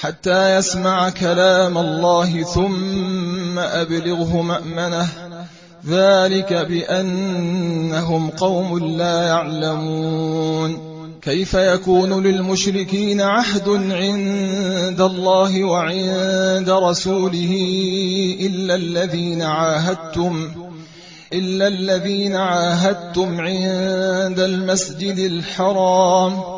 حتى يسمع كلام الله ثم أبلغه مأمنة. ذلك بأنهم قوم لا يعلمون. كيف يكون للمشركين عهد عند الله وعند رسوله إلا الذين عاهدتم؟ إلا الذين عاهدتم عند المسجد الحرام.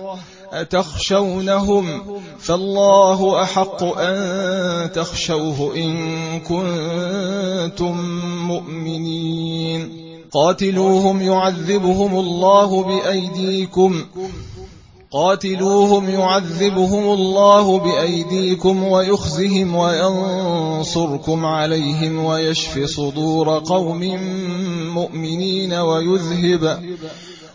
أتخشونهم فالله أحق أن تخشوه إن كنتم مؤمنين. قاتلوهم يعذبهم الله بأيديكم. قاتلوهم يعذبهم الله بأيديكم ويخزهم وينصركم عليهم ويشف صدور قوم مؤمنين ويذهب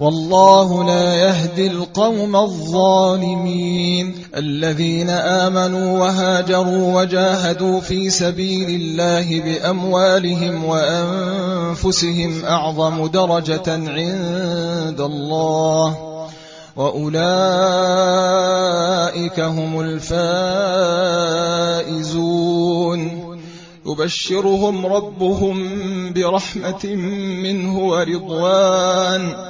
والله لا يهدي القوم الظالمين الذين آمنوا وهاجروا وجاهدوا في سبيل الله بأموالهم وأنفسهم أعظم درجة عند الله وأولئك هم الفائزون يبشرهم ربهم برحمة منه ورضوان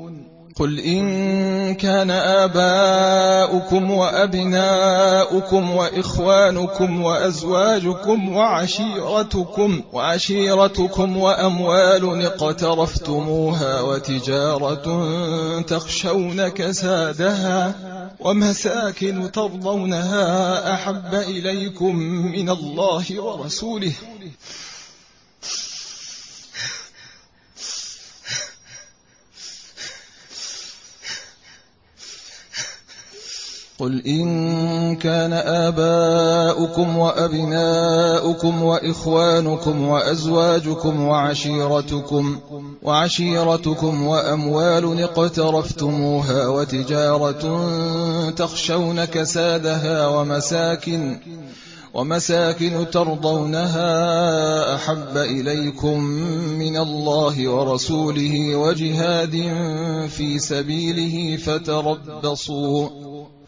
قل إن كان آباؤكم وأبناؤكم وإخوانكم وأزواجكم وعشيرتكم وعشيرتكم وأموال اقترفتموها وتجارة تخشون كسادها ومساكن ترضونها أحب إليكم من الله ورسوله قل إن كان آباؤكم وأبناؤكم وإخوانكم وأزواجكم وعشيرتكم وعشيرتكم وأموال اقترفتموها وتجارة تخشون كسادها ومساكن ومساكن ترضونها أحب إليكم من الله ورسوله وجهاد في سبيله فتربصوا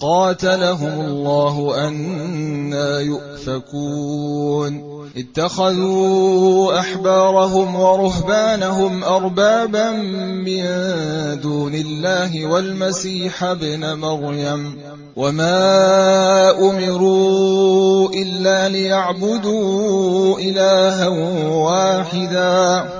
قاتلهم الله أنا يؤفكون. اتخذوا أحبارهم ورهبانهم أربابا من دون الله والمسيح ابن مريم. وما أمروا إلا ليعبدوا إلها واحدا.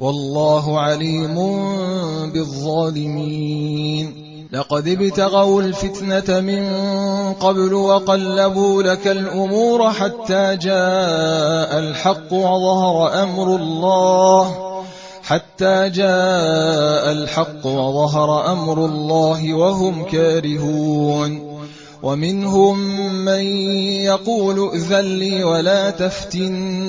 والله عليم بالظالمين. لقد ابتغوا الفتنة من قبل وقلبوا لك الأمور حتى جاء الحق وظهر أمر الله. حتى جاء الحق وظهر أمر الله وهم كارهون. ومنهم من يقول ائذن لي ولا تفتني.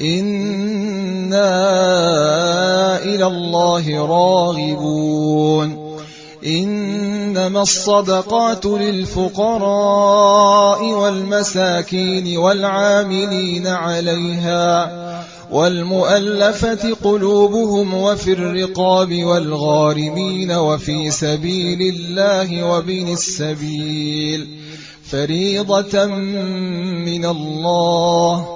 إنا إلى الله راغبون إنما الصدقات للفقراء والمساكين والعاملين عليها والمؤلفة قلوبهم وفي الرقاب والغارمين وفي سبيل الله وبن السبيل فريضة من الله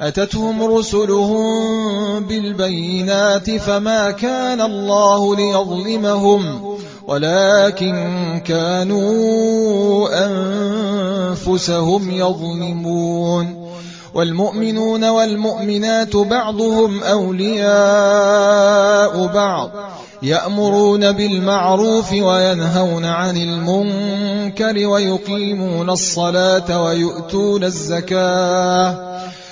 أتتهم رسلهم بالبينات فما كان الله ليظلمهم ولكن كانوا أنفسهم يظلمون والمؤمنون والمؤمنات بعضهم أولياء بعض يأمرون بالمعروف وينهون عن المنكر ويقيمون الصلاة ويؤتون الزكاة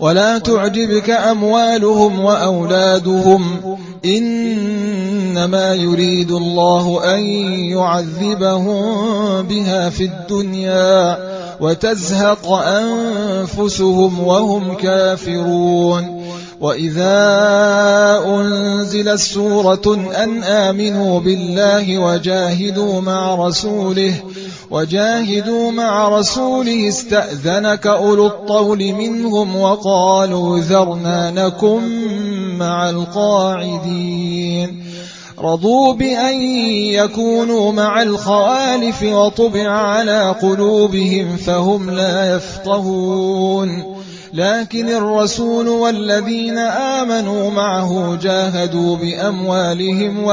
ولا تعجبك أموالهم وأولادهم إنما يريد الله أن يعذبهم بها في الدنيا وتزهق أنفسهم وهم كافرون وإذا أنزلت سورة أن آمنوا بالله وجاهدوا مع رسوله وجاهدوا مع رسوله استأذنك أولو الطول منهم وقالوا ذرنا نكن مع القاعدين. رضوا بأن يكونوا مع الخوالف وطبع على قلوبهم فهم لا يفقهون. لكن الرسول والذين آمنوا معه جاهدوا بأموالهم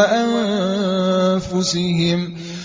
وأنفسهم.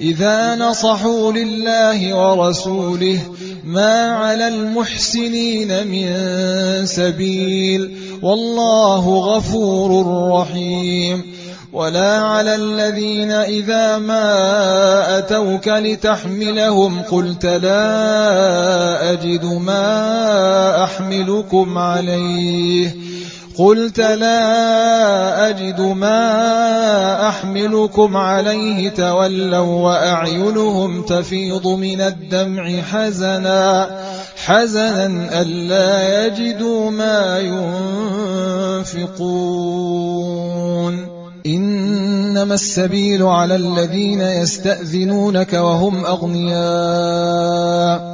إذا نصحوا لله ورسوله ما على المحسنين من سبيل والله غفور رحيم. ولا على الذين إذا ما أتوك لتحملهم قلت لا أجد ما أحملكم عليه. قلت لا أجد ما أحملكم عليه تولوا وأعينهم تفيض من الدمع حزنا حزنا ألا يجدوا ما ينفقون. إنما السبيل على الذين يستأذنونك وهم أغنياء.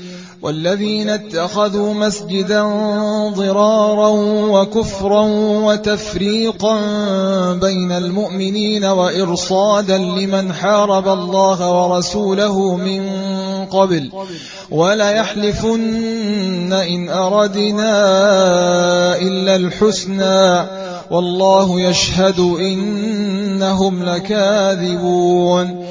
والذين اتخذوا مسجدا ضرارا وكفرا وتفريقا بين المؤمنين وإرصادا لمن حارب الله ورسوله من قبل. وليحلفن إن أردنا إلا الحسنى. والله يشهد إنهم لكاذبون.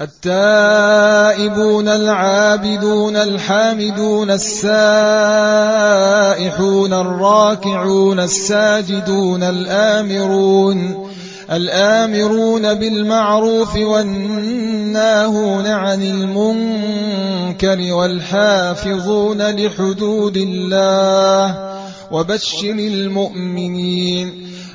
التائبون العابدون الحامدون السائحون الراكعون الساجدون الآمرون الآمرون بالمعروف والناهون عن المنكر والحافظون لحدود الله وبشر المؤمنين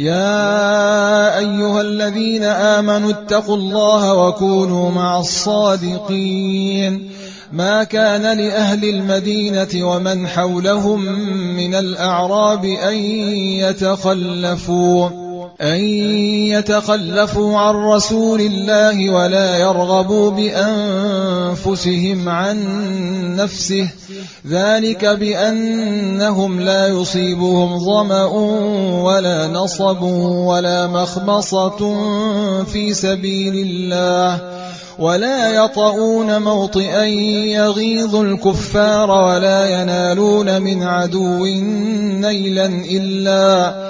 يا أيها الذين آمنوا اتقوا الله وكونوا مع الصادقين. ما كان لأهل المدينة ومن حولهم من الأعراب أن يتخلفوا. أن يتخلفوا عن رسول الله ولا يرغبوا بأنفسهم عن نفسه. ذلك بأنهم لا يصيبهم ظمأ ولا نصب ولا مخمصة في سبيل الله ولا يطؤون موطئا يغيظ الكفار ولا ينالون من عدو نيلا إلا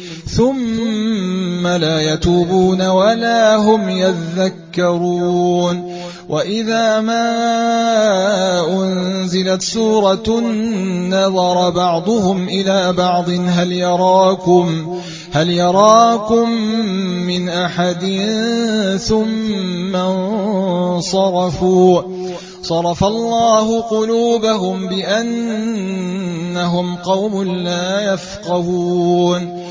ثم لا يتوبون ولا هم يذكرون. وإذا ما أنزلت سورة نظر بعضهم إلى بعض هل يراكم هل يراكم من أحد؟ ثم انصرفوا. صرف الله قلوبهم بأنهم قوم لا يفقهون.